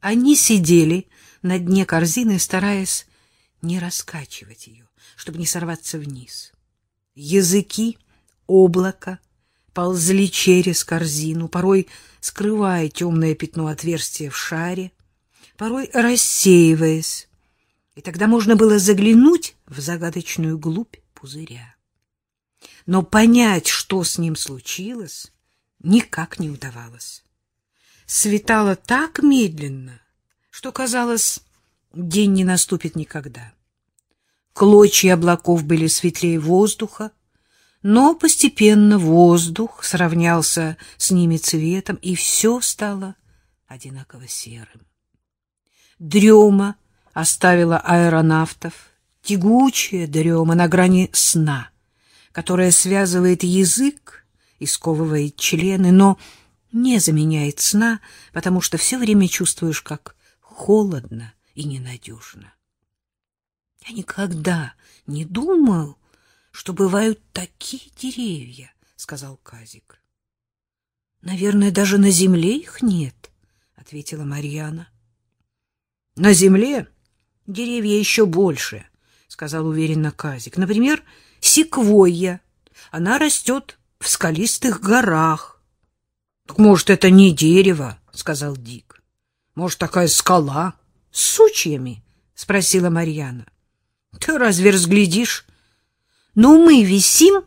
Они сидели на дне корзины, стараясь не раскачивать ее, чтобы не сорваться вниз. Языки облака ползли через корзину, порой скрывая темное пятно отверстия в шаре, порой рассеиваясь, и тогда можно было заглянуть в загадочную глубь пузыря. Но понять, что с ним случилось, никак не удавалось. Светало так медленно, что казалось, день не наступит никогда. Клочья облаков были светлее воздуха, но постепенно воздух сравнялся с ними цветом, и все стало одинаково серым. Дрема оставила аэронавтов, тягучая дрема на грани сна, которая связывает язык и сковывает члены, но не заменяет сна, потому что все время чувствуешь, как холодно и ненадежно. Я никогда не думал, что бывают такие деревья, — сказал Казик. — Наверное, даже на земле их нет, — ответила Марьяна. — На земле деревья еще больше, — сказал уверенно Казик. — Например, секвойя. Она растет в скалистых горах. — Так, может, это не дерево, — сказал Дик. — Может, такая скала с сучьями? — спросила Марьяна. — Ты разве разглядишь? — Ну, мы висим.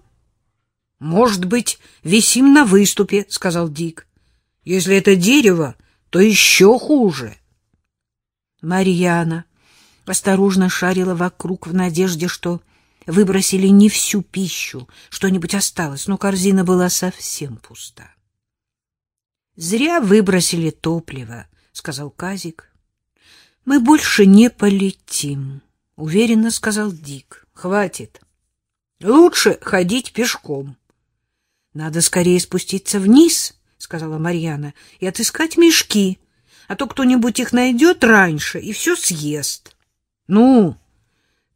— Может быть, висим на выступе, — сказал Дик. — Если это дерево, то еще хуже. Марьяна осторожно шарила вокруг в надежде, что выбросили не всю пищу, что-нибудь осталось, но корзина была совсем пуста. — Зря выбросили топливо, — сказал Казик. — Мы больше не полетим, — уверенно сказал Дик. — Хватит. Лучше ходить пешком. — Надо скорее спуститься вниз, — сказала Марьяна, — и отыскать мешки, а то кто-нибудь их найдет раньше и все съест. — Ну,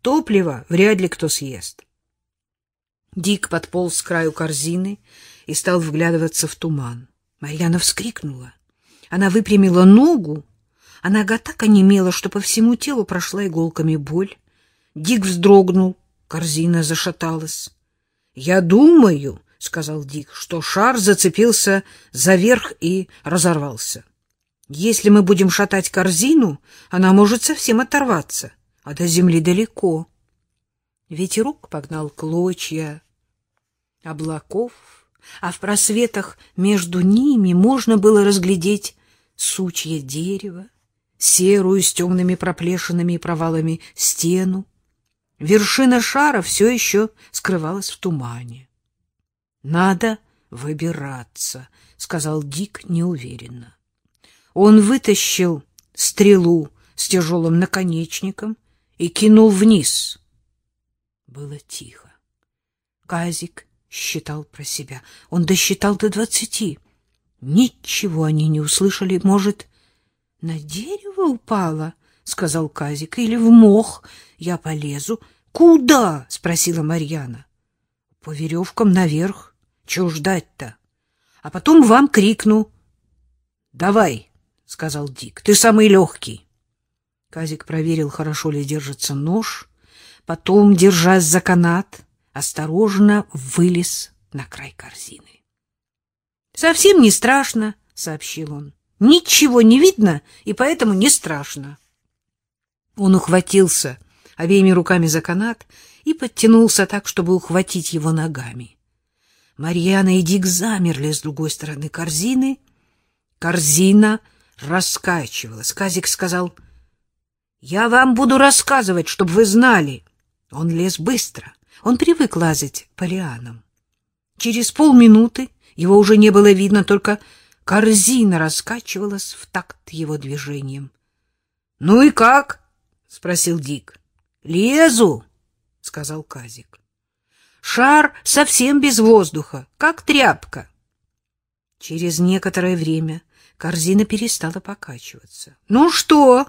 топливо вряд ли кто съест. Дик подполз к краю корзины и стал вглядываться в туман. Марьяна вскрикнула. Она выпрямила ногу, а нога так онемела, что по всему телу прошла иголками боль. Дик вздрогнул, корзина зашаталась. — Я думаю, — сказал Дик, — что шар зацепился за верх и разорвался. Если мы будем шатать корзину, она может совсем оторваться, а до земли далеко. Ветерок погнал клочья облаков, а в просветах между ними можно было разглядеть сучье дерева, серую с темными проплешинами и провалами стену. Вершина шара все еще скрывалась в тумане. — Надо выбираться, — сказал Дик неуверенно. Он вытащил стрелу с тяжелым наконечником и кинул вниз. Было тихо. Казик считал про себя. Он досчитал до двадцати. Ничего они не услышали. Может, на дерево упала? — сказал Казик. — Или в мох. Я полезу. — Куда? — спросила Марьяна. — По веревкам наверх. Чего ждать-то? А потом вам крикну. — Давай, — сказал Дик. — Ты самый легкий. Казик проверил, хорошо ли держится нож, потом, держась за канат, осторожно вылез на край корзины. — Совсем не страшно, — сообщил он. — Ничего не видно, и поэтому не страшно. Он ухватился обеими руками за канат и подтянулся так, чтобы ухватить его ногами. Марьяна и Дик замерли с другой стороны корзины. Корзина раскачивалась. Казик сказал, — Я вам буду рассказывать, чтобы вы знали. Он лез быстро. Он привык лазить по лианам. Через полминуты его уже не было видно, только корзина раскачивалась в такт его движением. — Ну и как? — спросил Дик. — Лезу, — сказал Казик. — Шар совсем без воздуха, как тряпка. Через некоторое время корзина перестала покачиваться. — Ну что,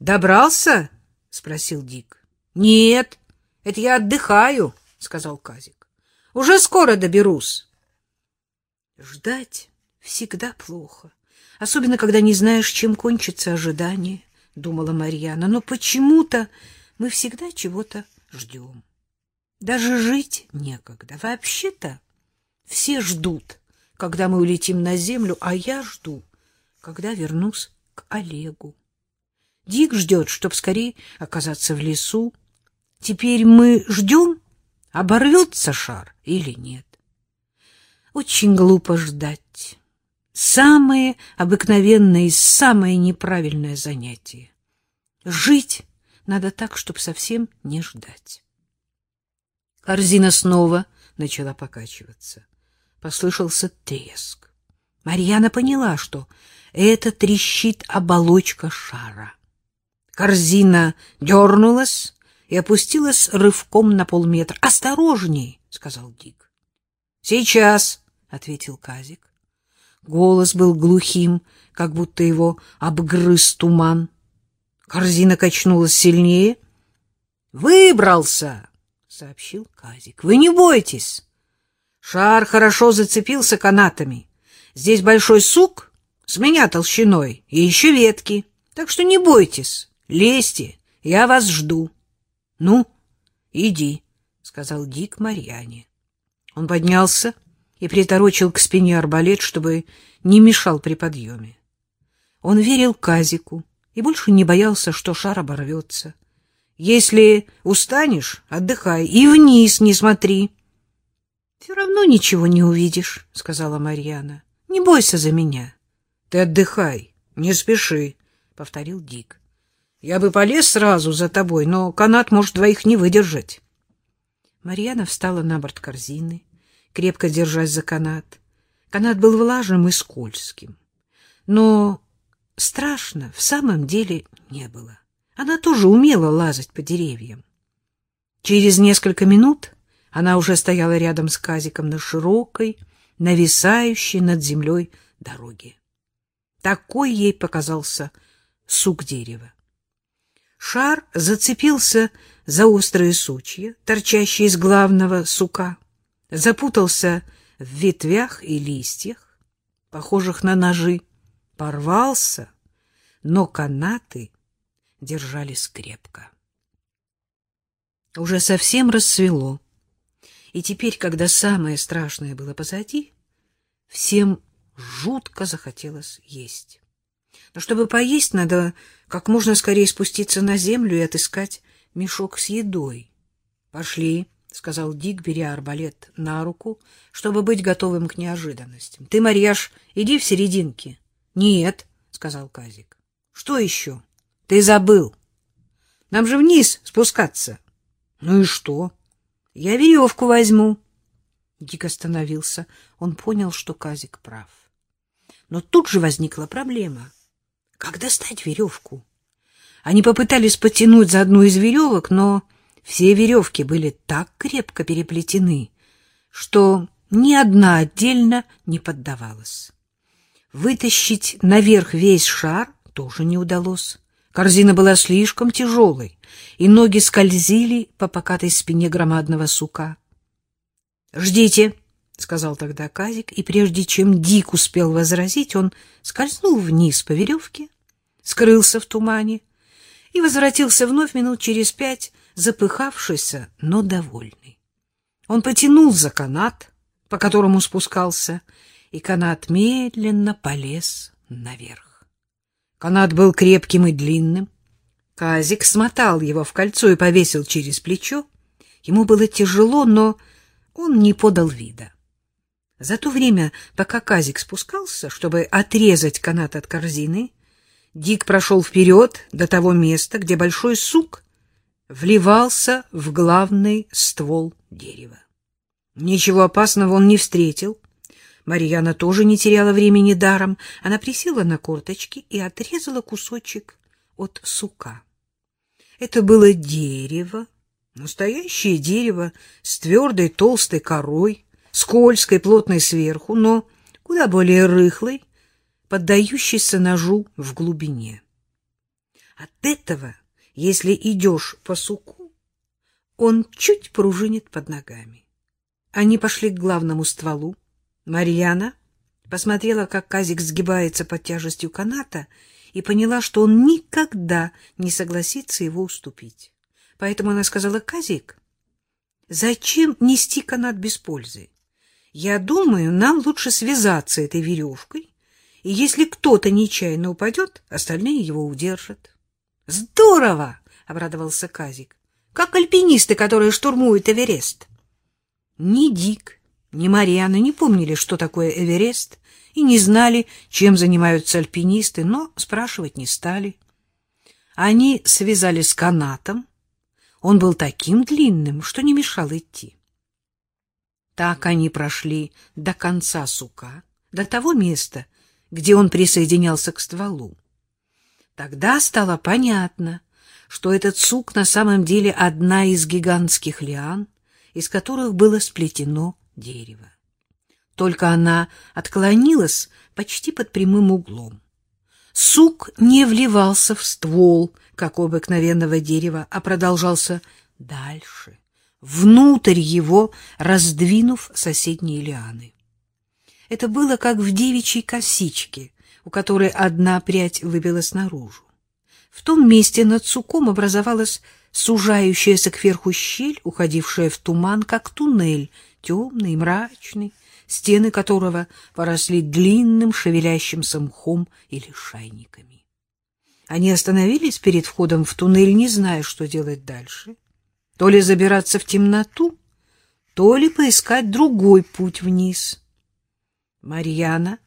добрался? — спросил Дик. — Нет, это я отдыхаю, — сказал Казик. — Уже скоро доберусь. Ждать всегда плохо, особенно когда не знаешь, чем кончится ожидание, — думала Марьяна. Но почему-то мы всегда чего-то ждем. Даже жить некогда. Вообще-то все ждут, когда мы улетим на землю, а я жду, когда вернусь к Олегу. Дик ждет, чтоб скорее оказаться в лесу. Теперь мы ждем, оборвется шар или нет. Очень глупо ждать. Самое обыкновенное и самое неправильное занятие. Жить надо так, чтобы совсем не ждать. Корзина снова начала покачиваться. Послышался треск. Марьяна поняла, что это трещит оболочка шара. Корзина дернулась и опустилась рывком на полметра. «Осторожней!» — сказал Дик. «Сейчас!» — ответил Казик. Голос был глухим, как будто его обгрыз туман. Корзина качнулась сильнее. «Выбрался!» — сообщил Казик. «Вы не бойтесь!» Шар хорошо зацепился канатами. Здесь большой сук с меня толщиной и еще ветки, так что не бойтесь. Лезьте, я вас жду. — Ну, иди, — сказал Дик Марьяне. Он поднялся и приторочил к спине арбалет, чтобы не мешал при подъеме. Он верил Казику и больше не боялся, что шар оборвется. Если устанешь, отдыхай и вниз не смотри. — Все равно ничего не увидишь, — сказала Марьяна. — Не бойся за меня. — Ты отдыхай, не спеши, — повторил Дик. Я бы полез сразу за тобой, но канат может двоих не выдержать. Марьяна встала на борт корзины, крепко держась за канат. Канат был влажным и скользким. Но страшно в самом деле не было. Она тоже умела лазать по деревьям. Через несколько минут она уже стояла рядом с Казиком на широкой, нависающей над землей дороге. Такой ей показался сук дерева. Шар зацепился за острые сучья, торчащие из главного сука, запутался в ветвях и листьях, похожих на ножи, порвался, но канаты держались крепко. Уже совсем рассвело, и теперь, когда самое страшное было позади, всем жутко захотелось есть. Но чтобы поесть, надо как можно скорее спуститься на землю и отыскать мешок с едой. — Пошли, — сказал Дик, беря арбалет на руку, чтобы быть готовым к неожиданностям. — Ты, Марьяш, иди в серединке. — Нет, — сказал Казик. — Что еще? — Ты забыл. Нам же вниз спускаться. — Ну и что? — Я веревку возьму. Дик остановился. Он понял, что Казик прав. Но тут же возникла проблема — как достать веревку? Они попытались потянуть за одну из веревок, но все веревки были так крепко переплетены, что ни одна отдельно не поддавалась. Вытащить наверх весь шар тоже не удалось. Корзина была слишком тяжелой, и ноги скользили по покатой спине громадного сука. — Ждите, — сказал тогда Казик, и прежде чем Дик успел возразить, он скользнул вниз по веревке, скрылся в тумане и возвратился вновь минут через пять, запыхавшийся, но довольный. Он потянул за канат, по которому спускался, и канат медленно полез наверх. Канат был крепким и длинным. Казик смотал его в кольцо и повесил через плечо. Ему было тяжело, но он не подал вида. За то время, пока Казик спускался, чтобы отрезать канат от корзины, Дик прошел вперед до того места, где большой сук вливался в главный ствол дерева. Ничего опасного он не встретил. Марьяна тоже не теряла времени даром. Она присела на корточки и отрезала кусочек от сука. Это было дерево, настоящее дерево с твердой толстой корой, скользкой, плотной сверху, но куда более рыхлой, поддающийся ножу в глубине. От этого, если идешь по суку, он чуть пружинит под ногами. Они пошли к главному стволу. Марьяна посмотрела, как Казик сгибается под тяжестью каната, и поняла, что он никогда не согласится его уступить. Поэтому она сказала, «Казик, зачем нести канат без пользы? Я думаю, нам лучше связаться этой веревкой, и если кто-то нечаянно упадет, остальные его удержат». «Здорово!» — обрадовался Казик. «Как альпинисты, которые штурмуют Эверест». Ни Дик, ни Мариана не помнили, что такое Эверест, и не знали, чем занимаются альпинисты, но спрашивать не стали. Они связали с канатом. Он был таким длинным, что не мешал идти. Так они прошли до конца сука, до того места, где он присоединялся к стволу. Тогда стало понятно, что этот сук на самом деле одна из гигантских лиан, из которых было сплетено дерево. Только она отклонилась почти под прямым углом. Сук не вливался в ствол, как у обыкновенного дерева, а продолжался дальше, внутрь его, раздвинув соседние лианы. Это было как в девичьей косичке, у которой одна прядь выбилась наружу. В том месте над суком образовалась сужающаяся кверху щель, уходившая в туман, как туннель, темный мрачный, стены которого поросли длинным шевелящимся мхом или шайниками. Они остановились перед входом в туннель, не зная, что делать дальше. То ли забираться в темноту, то ли поискать другой путь вниз. Марьяна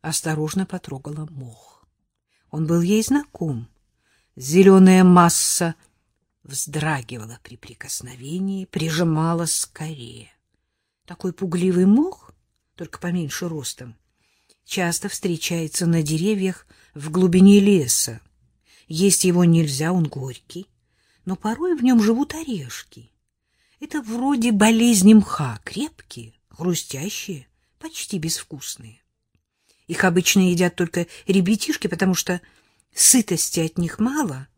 осторожно потрогала мох. Он был ей знаком. Зеленая масса вздрагивала при прикосновении, прижималась скорее. Такой пугливый мох только поменьше ростом, часто встречается на деревьях в глубине леса. Есть его нельзя, он горький, но порой в нем живут орешки. Это вроде болезни мха, крепкие, хрустящие, почти безвкусные. Их обычно едят только ребятишки, потому что сытости от них мало,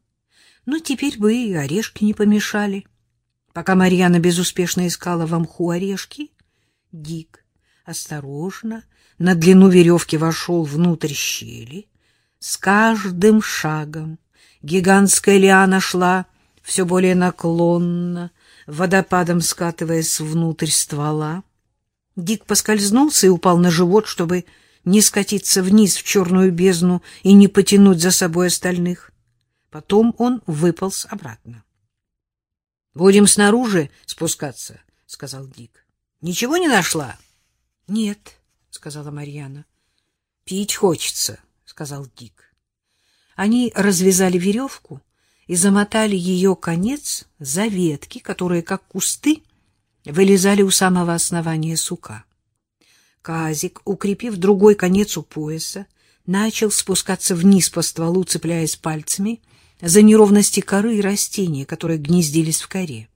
но теперь бы и орешки не помешали. Пока Марьяна безуспешно искала в мху орешки, Дик осторожно на длину веревки вошел внутрь щели. С каждым шагом гигантская лиана шла все более наклонно, водопадом скатываясь внутрь ствола. Дик поскользнулся и упал на живот, чтобы не скатиться вниз в черную бездну и не потянуть за собой остальных. Потом он выполз обратно. — Будем снаружи спускаться, — сказал Дик. — Ничего не нашла? —— Нет, — сказала Марьяна. — Пить хочется, — сказал Дик. Они развязали веревку и замотали ее конец за ветки, которые, как кусты, вылезали у самого основания сука. Казик, укрепив другой конец у пояса, начал спускаться вниз по стволу, цепляясь пальцами за неровности коры и растения, которые гнездились в коре.